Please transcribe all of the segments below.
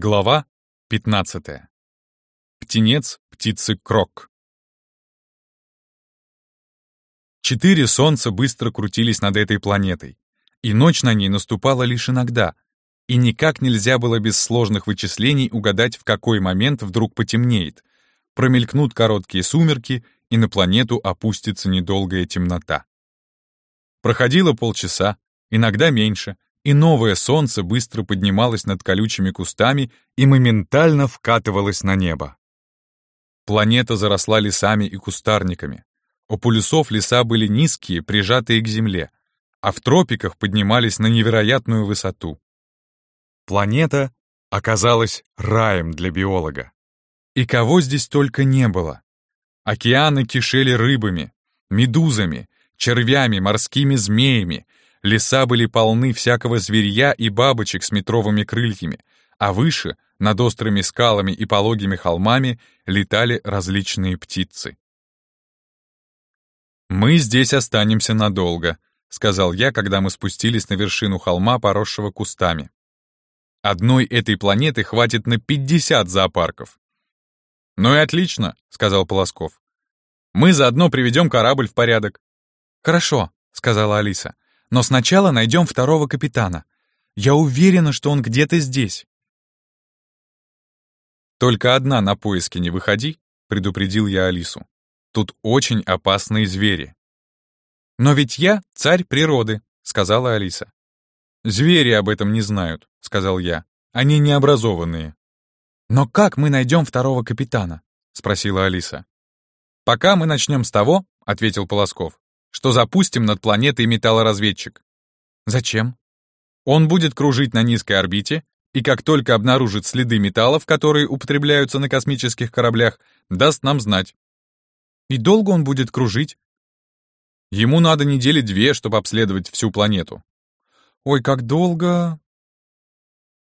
Глава 15. Птенец птицы Крок. Четыре солнца быстро крутились над этой планетой, и ночь на ней наступала лишь иногда, и никак нельзя было без сложных вычислений угадать, в какой момент вдруг потемнеет, промелькнут короткие сумерки, и на планету опустится недолгая темнота. Проходило полчаса, иногда меньше — и новое солнце быстро поднималось над колючими кустами и моментально вкатывалось на небо. Планета заросла лесами и кустарниками. У полюсов леса были низкие, прижатые к земле, а в тропиках поднимались на невероятную высоту. Планета оказалась раем для биолога. И кого здесь только не было. Океаны кишели рыбами, медузами, червями, морскими змеями, Леса были полны всякого зверья и бабочек с метровыми крыльями, а выше, над острыми скалами и пологими холмами, летали различные птицы. «Мы здесь останемся надолго», — сказал я, когда мы спустились на вершину холма, поросшего кустами. «Одной этой планеты хватит на 50 зоопарков». «Ну и отлично», — сказал Полосков. «Мы заодно приведем корабль в порядок». «Хорошо», — сказала Алиса. Но сначала найдем второго капитана. Я уверена, что он где-то здесь». «Только одна на поиски не выходи», — предупредил я Алису. «Тут очень опасные звери». «Но ведь я царь природы», — сказала Алиса. «Звери об этом не знают», — сказал я. «Они необразованные». «Но как мы найдем второго капитана?» — спросила Алиса. «Пока мы начнем с того», — ответил Полосков, что запустим над планетой металлоразведчик. Зачем? Он будет кружить на низкой орбите, и как только обнаружит следы металлов, которые употребляются на космических кораблях, даст нам знать. И долго он будет кружить? Ему надо недели две, чтобы обследовать всю планету. Ой, как долго...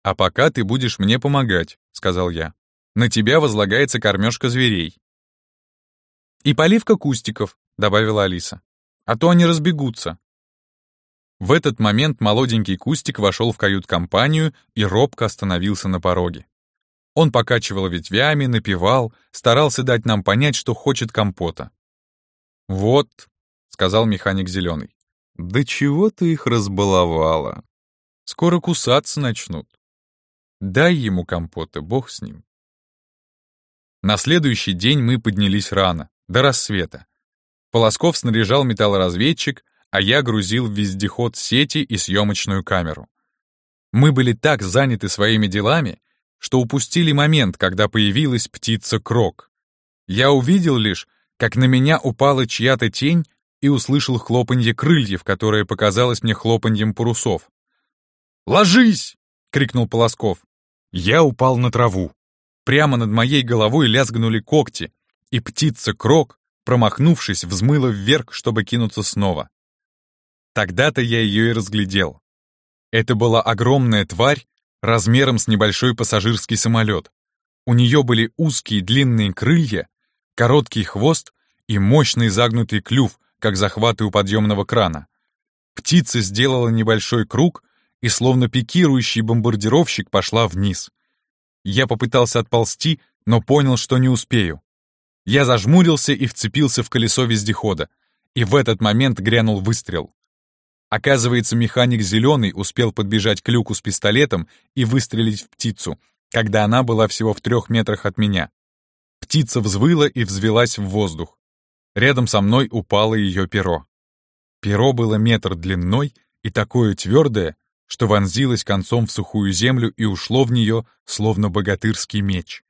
А пока ты будешь мне помогать, сказал я. На тебя возлагается кормежка зверей. И поливка кустиков, добавила Алиса а то они разбегутся. В этот момент молоденький Кустик вошел в кают-компанию и робко остановился на пороге. Он покачивал ветвями, напевал, старался дать нам понять, что хочет компота. «Вот», — сказал механик зеленый, — «да чего ты их разбаловала? Скоро кусаться начнут. Дай ему компота, бог с ним». На следующий день мы поднялись рано, до рассвета. Полосков снаряжал металлоразведчик, а я грузил в вездеход сети и съемочную камеру. Мы были так заняты своими делами, что упустили момент, когда появилась птица Крок. Я увидел лишь, как на меня упала чья-то тень и услышал хлопанье крыльев, которое показалось мне хлопаньем парусов. «Ложись!» — крикнул Полосков. Я упал на траву. Прямо над моей головой лязгнули когти, и птица Крок промахнувшись, взмыла вверх, чтобы кинуться снова. Тогда-то я ее и разглядел. Это была огромная тварь размером с небольшой пассажирский самолет. У нее были узкие длинные крылья, короткий хвост и мощный загнутый клюв, как захваты у подъемного крана. Птица сделала небольшой круг и, словно пикирующий бомбардировщик, пошла вниз. Я попытался отползти, но понял, что не успею. Я зажмурился и вцепился в колесо вездехода, и в этот момент грянул выстрел. Оказывается, механик зеленый успел подбежать к люку с пистолетом и выстрелить в птицу, когда она была всего в трех метрах от меня. Птица взвыла и взвелась в воздух. Рядом со мной упало ее перо. Перо было метр длиной и такое твердое, что вонзилось концом в сухую землю и ушло в нее, словно богатырский меч.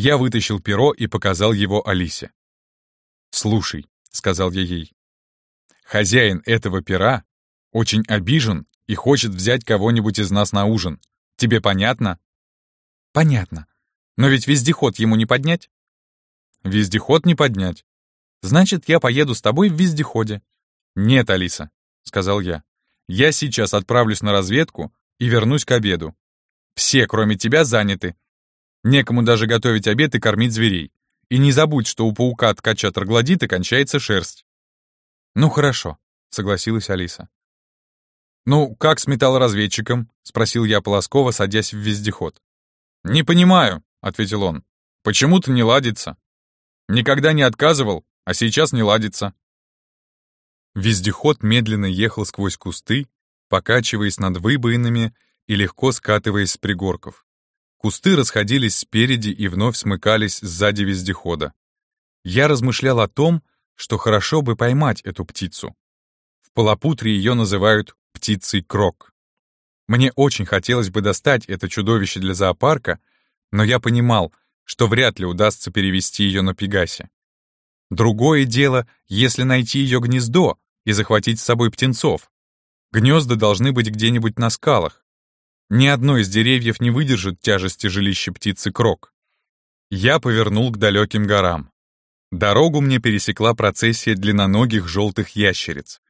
Я вытащил перо и показал его Алисе. «Слушай», — сказал я ей, — «хозяин этого пера очень обижен и хочет взять кого-нибудь из нас на ужин. Тебе понятно?» «Понятно. Но ведь вездеход ему не поднять?» «Вездеход не поднять. Значит, я поеду с тобой в вездеходе». «Нет, Алиса», — сказал я. «Я сейчас отправлюсь на разведку и вернусь к обеду. Все, кроме тебя, заняты, Некому даже готовить обед и кормить зверей. И не забудь, что у паука-ткача троглодита кончается шерсть. «Ну хорошо», — согласилась Алиса. «Ну, как с металлоразведчиком?» — спросил я Полоскова, садясь в вездеход. «Не понимаю», — ответил он. «Почему-то не ладится. Никогда не отказывал, а сейчас не ладится». Вездеход медленно ехал сквозь кусты, покачиваясь над выбоинами и легко скатываясь с пригорков. Кусты расходились спереди и вновь смыкались сзади вездехода. Я размышлял о том, что хорошо бы поймать эту птицу. В Полопутре ее называют птицей крок. Мне очень хотелось бы достать это чудовище для зоопарка, но я понимал, что вряд ли удастся перевести ее на Пегасе. Другое дело, если найти ее гнездо и захватить с собой птенцов. Гнезда должны быть где-нибудь на скалах. Ни одно из деревьев не выдержит тяжести жилища птицы крок. Я повернул к далеким горам. Дорогу мне пересекла процессия длинноногих желтых ящериц.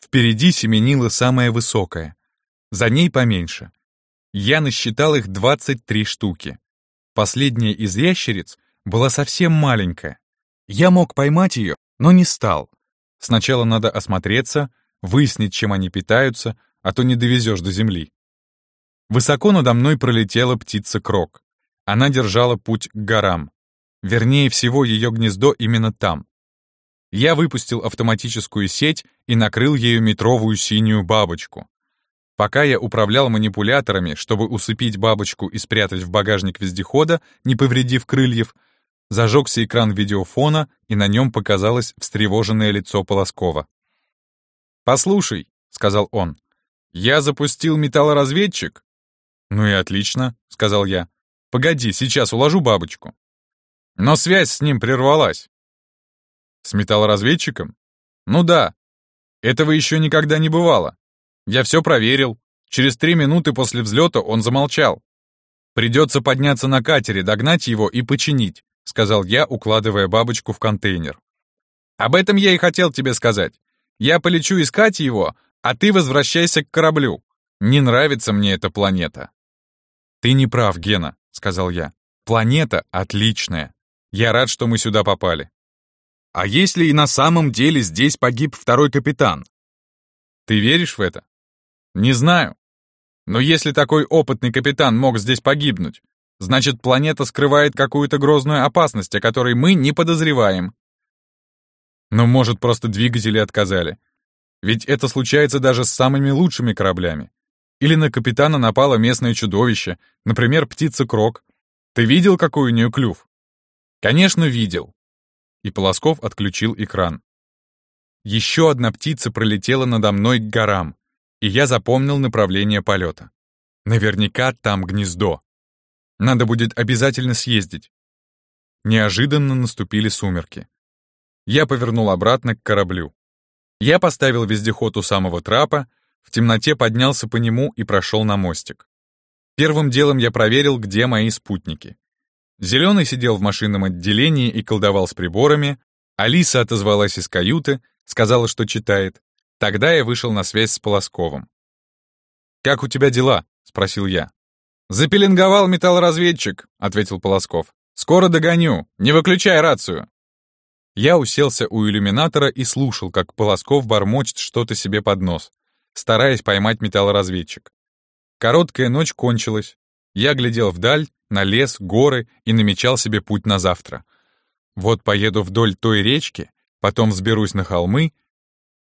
Впереди семенила самая высокая, за ней поменьше. Я насчитал их 23 штуки. Последняя из ящериц была совсем маленькая. Я мог поймать ее, но не стал. Сначала надо осмотреться, выяснить, чем они питаются, а то не довезешь до земли. Высоко надо мной пролетела птица-крок. Она держала путь к горам. Вернее всего, ее гнездо именно там. Я выпустил автоматическую сеть и накрыл ею метровую синюю бабочку. Пока я управлял манипуляторами, чтобы усыпить бабочку и спрятать в багажник вездехода, не повредив крыльев, зажегся экран видеофона, и на нем показалось встревоженное лицо Полоскова. «Послушай», — сказал он, — «я запустил металлоразведчик». «Ну и отлично», — сказал я. «Погоди, сейчас уложу бабочку». Но связь с ним прервалась. С металлоразведчиком? Ну да. Этого еще никогда не бывало. Я все проверил. Через три минуты после взлета он замолчал. Придется подняться на катере, догнать его и починить, сказал я, укладывая бабочку в контейнер. Об этом я и хотел тебе сказать. Я полечу искать его, а ты возвращайся к кораблю. Не нравится мне эта планета. Ты не прав, Гена, сказал я. Планета отличная. Я рад, что мы сюда попали. А если и на самом деле здесь погиб второй капитан? Ты веришь в это? Не знаю. Но если такой опытный капитан мог здесь погибнуть, значит, планета скрывает какую-то грозную опасность, о которой мы не подозреваем. Но, может, просто двигатели отказали. Ведь это случается даже с самыми лучшими кораблями. Или на капитана напало местное чудовище, например, птица-крок. Ты видел, какой у нее клюв? Конечно, видел. И Полосков отключил экран. Еще одна птица пролетела надо мной к горам, и я запомнил направление полета. Наверняка там гнездо. Надо будет обязательно съездить. Неожиданно наступили сумерки. Я повернул обратно к кораблю. Я поставил вездеход у самого трапа, в темноте поднялся по нему и прошел на мостик. Первым делом я проверил, где мои спутники. Зеленый сидел в машинном отделении и колдовал с приборами, Алиса отозвалась из каюты, сказала, что читает. Тогда я вышел на связь с Полосковым. «Как у тебя дела?» — спросил я. «Запеленговал металлоразведчик», — ответил Полосков. «Скоро догоню, не выключай рацию». Я уселся у иллюминатора и слушал, как Полосков бормочет что-то себе под нос, стараясь поймать металлоразведчик. Короткая ночь кончилась. Я глядел вдаль, на лес, горы и намечал себе путь на завтра. Вот поеду вдоль той речки, потом взберусь на холмы.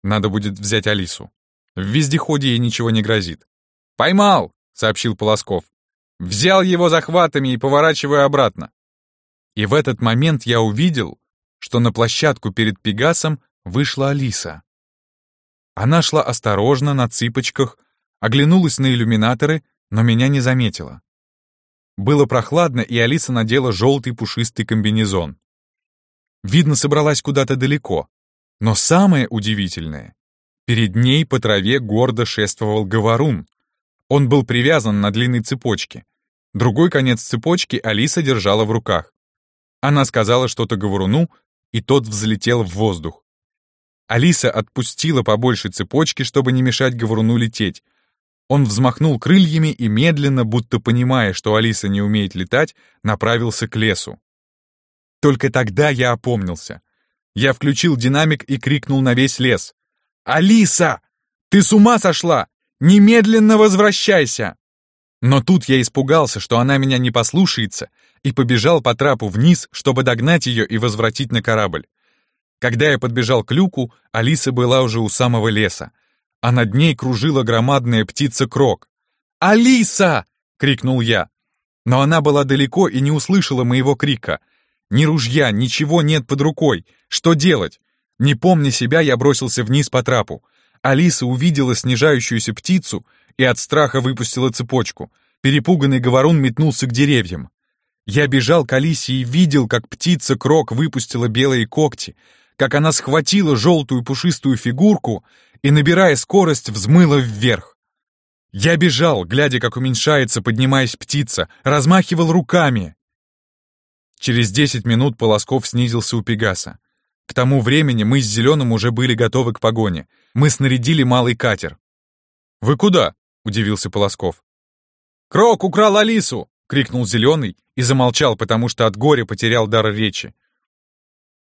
Надо будет взять Алису. В вездеходе ей ничего не грозит. «Поймал!» — сообщил Полосков. «Взял его захватами и поворачиваю обратно». И в этот момент я увидел, что на площадку перед Пегасом вышла Алиса. Она шла осторожно, на цыпочках, оглянулась на иллюминаторы, но меня не заметила. Было прохладно, и Алиса надела желтый пушистый комбинезон. Видно, собралась куда-то далеко. Но самое удивительное — перед ней по траве гордо шествовал говорун. Он был привязан на длинной цепочке. Другой конец цепочки Алиса держала в руках. Она сказала что-то говоруну, и тот взлетел в воздух. Алиса отпустила побольше цепочки, чтобы не мешать говоруну лететь, он взмахнул крыльями и медленно, будто понимая, что Алиса не умеет летать, направился к лесу. Только тогда я опомнился. Я включил динамик и крикнул на весь лес. «Алиса! Ты с ума сошла! Немедленно возвращайся!» Но тут я испугался, что она меня не послушается, и побежал по трапу вниз, чтобы догнать ее и возвратить на корабль. Когда я подбежал к люку, Алиса была уже у самого леса, а над ней кружила громадная птица-крок. «Алиса!» — крикнул я. Но она была далеко и не услышала моего крика. Ни ружья, ничего нет под рукой. Что делать? Не помня себя, я бросился вниз по трапу. Алиса увидела снижающуюся птицу и от страха выпустила цепочку. Перепуганный говорун метнулся к деревьям. Я бежал к Алисе и видел, как птица-крок выпустила белые когти, как она схватила желтую пушистую фигурку и, набирая скорость, взмыла вверх. Я бежал, глядя, как уменьшается, поднимаясь птица, размахивал руками. Через десять минут Полосков снизился у Пегаса. К тому времени мы с Зеленым уже были готовы к погоне. Мы снарядили малый катер. «Вы куда?» — удивился Полосков. «Крок украл Алису!» — крикнул Зеленый и замолчал, потому что от горя потерял дар речи.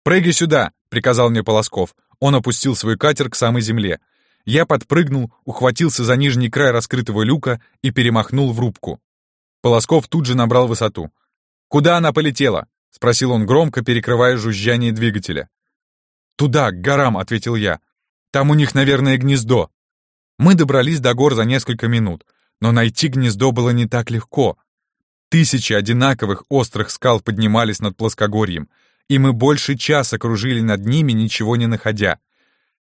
«Прыгай сюда!» — приказал мне Полосков. Он опустил свой катер к самой земле. Я подпрыгнул, ухватился за нижний край раскрытого люка и перемахнул в рубку. Полосков тут же набрал высоту. «Куда она полетела?» — спросил он громко, перекрывая жужжание двигателя. «Туда, к горам», — ответил я. «Там у них, наверное, гнездо». Мы добрались до гор за несколько минут, но найти гнездо было не так легко. Тысячи одинаковых острых скал поднимались над плоскогорьем, и мы больше часа кружили над ними, ничего не находя.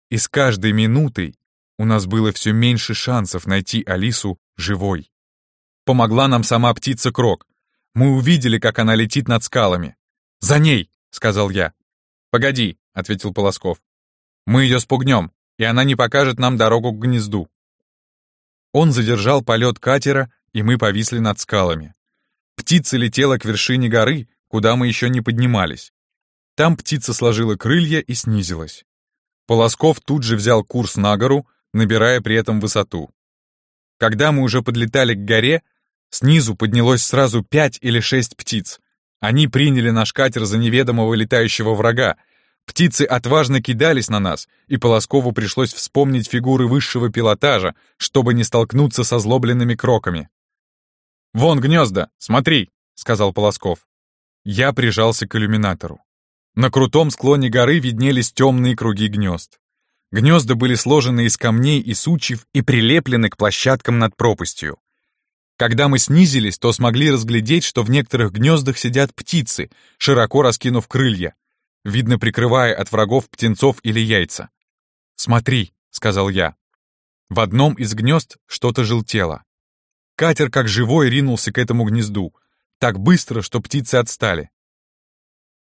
И с каждой минутой у нас было все меньше шансов найти Алису живой. Помогла нам сама птица Крок. Мы увидели, как она летит над скалами. «За ней!» — сказал я. «Погоди!» — ответил Полосков. «Мы ее спугнем, и она не покажет нам дорогу к гнезду». Он задержал полет катера, и мы повисли над скалами. Птица летела к вершине горы, куда мы еще не поднимались. Там птица сложила крылья и снизилась. Полосков тут же взял курс на гору, набирая при этом высоту. Когда мы уже подлетали к горе, снизу поднялось сразу пять или шесть птиц. Они приняли наш катер за неведомого летающего врага. Птицы отважно кидались на нас, и Полоскову пришлось вспомнить фигуры высшего пилотажа, чтобы не столкнуться со злобленными кроками. «Вон гнезда, смотри!» — сказал Полосков. Я прижался к иллюминатору. На крутом склоне горы виднелись темные круги гнезд. Гнезда были сложены из камней и сучьев и прилеплены к площадкам над пропастью. Когда мы снизились, то смогли разглядеть, что в некоторых гнездах сидят птицы, широко раскинув крылья, видно, прикрывая от врагов птенцов или яйца. «Смотри», — сказал я. В одном из гнезд что-то желтело. Катер как живой ринулся к этому гнезду, так быстро, что птицы отстали.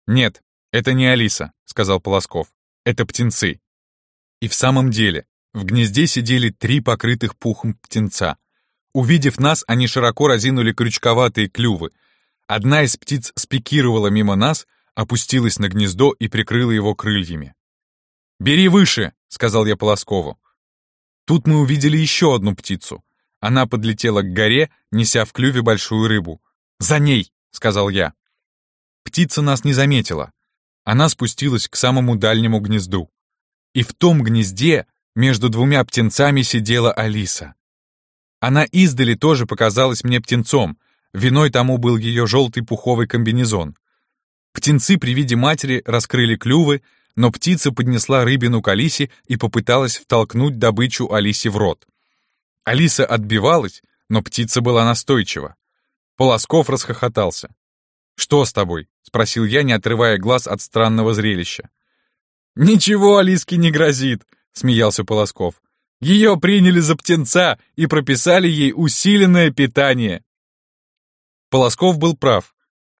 «Нет, это не Алиса», — сказал Полосков. «Это птенцы». И в самом деле, в гнезде сидели три покрытых пухом птенца. Увидев нас, они широко разинули крючковатые клювы. Одна из птиц спикировала мимо нас, опустилась на гнездо и прикрыла его крыльями. «Бери выше!» — сказал я Полоскову. Тут мы увидели еще одну птицу. Она подлетела к горе, неся в клюве большую рыбу. «За ней!» — сказал я. Птица нас не заметила. Она спустилась к самому дальнему гнезду. И в том гнезде между двумя птенцами сидела Алиса. Она издали тоже показалась мне птенцом, виной тому был ее желтый пуховый комбинезон. Птенцы при виде матери раскрыли клювы, но птица поднесла рыбину к Алисе и попыталась втолкнуть добычу Алисе в рот. Алиса отбивалась, но птица была настойчива. Полосков расхохотался. «Что с тобой?» — спросил я, не отрывая глаз от странного зрелища. «Ничего Алиске не грозит», — смеялся Полосков. «Ее приняли за птенца и прописали ей усиленное питание». Полосков был прав.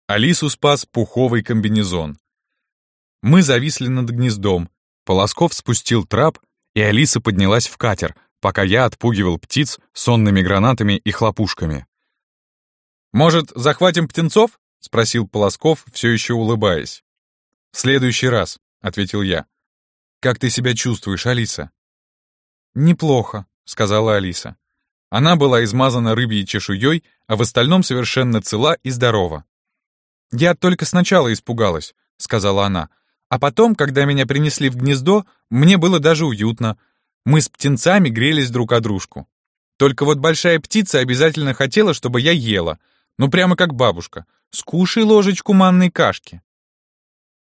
Алису спас пуховый комбинезон. Мы зависли над гнездом. Полосков спустил трап, и Алиса поднялась в катер, пока я отпугивал птиц сонными гранатами и хлопушками. «Может, захватим птенцов?» — спросил Полосков, все еще улыбаясь. «В следующий раз», — ответил я. «Как ты себя чувствуешь, Алиса?» «Неплохо», — сказала Алиса. Она была измазана рыбьей чешуей, а в остальном совершенно цела и здорова. «Я только сначала испугалась», — сказала она. «А потом, когда меня принесли в гнездо, мне было даже уютно. Мы с птенцами грелись друг о дружку. Только вот большая птица обязательно хотела, чтобы я ела. Ну, прямо как бабушка. Скушай ложечку манной кашки.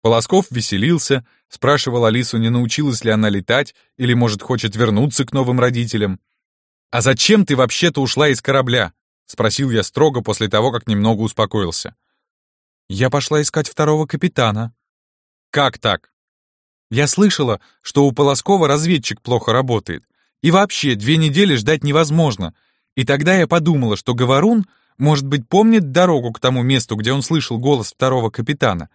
Полосков веселился, спрашивал Алису, не научилась ли она летать, или, может, хочет вернуться к новым родителям. «А зачем ты вообще-то ушла из корабля?» — спросил я строго после того, как немного успокоился. «Я пошла искать второго капитана». «Как так?» «Я слышала, что у Полоскова разведчик плохо работает. И вообще, две недели ждать невозможно. И тогда я подумала, что Говорун, может быть, помнит дорогу к тому месту, где он слышал голос второго капитана.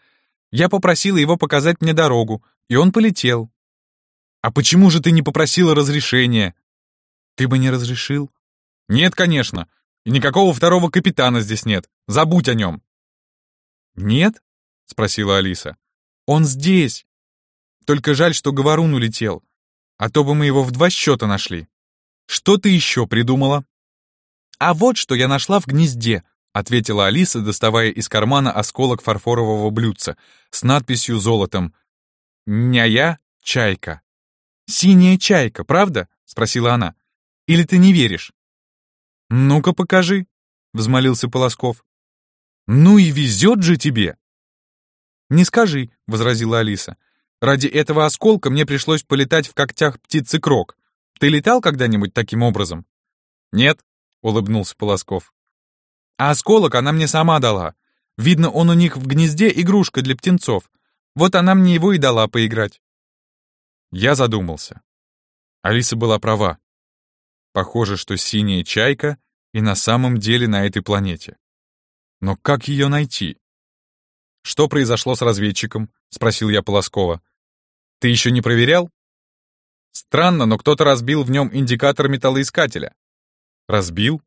Я попросила его показать мне дорогу, и он полетел. А почему же ты не попросила разрешения? Ты бы не разрешил? Нет, конечно. И никакого второго капитана здесь нет. Забудь о нем. Нет? Спросила Алиса. Он здесь. Только жаль, что Говорун улетел а то бы мы его в два счета нашли. Что ты еще придумала?» «А вот что я нашла в гнезде», — ответила Алиса, доставая из кармана осколок фарфорового блюдца с надписью золотом «Няя чайка». «Синяя чайка, правда?» — спросила она. «Или ты не веришь?» «Ну-ка покажи», — взмолился Полосков. «Ну и везет же тебе!» «Не скажи», — возразила Алиса. Ради этого осколка мне пришлось полетать в когтях птицы Крок. Ты летал когда-нибудь таким образом? Нет, улыбнулся Полосков. А осколок она мне сама дала. Видно, он у них в гнезде игрушка для птенцов. Вот она мне его и дала поиграть. Я задумался. Алиса была права. Похоже, что синяя чайка и на самом деле на этой планете. Но как ее найти? Что произошло с разведчиком? Спросил я Полоскова. Ты еще не проверял? Странно, но кто-то разбил в нем индикатор металлоискателя. Разбил?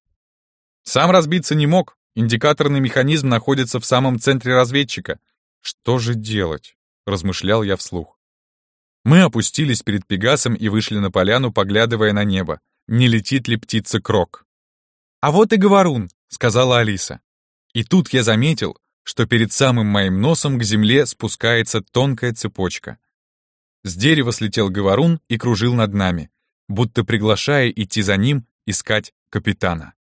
Сам разбиться не мог. Индикаторный механизм находится в самом центре разведчика. Что же делать? Размышлял я вслух. Мы опустились перед Пегасом и вышли на поляну, поглядывая на небо. Не летит ли птица Крок? «А вот и Говорун», — сказала Алиса. И тут я заметил, что перед самым моим носом к земле спускается тонкая цепочка. С дерева слетел говорун и кружил над нами, будто приглашая идти за ним искать капитана.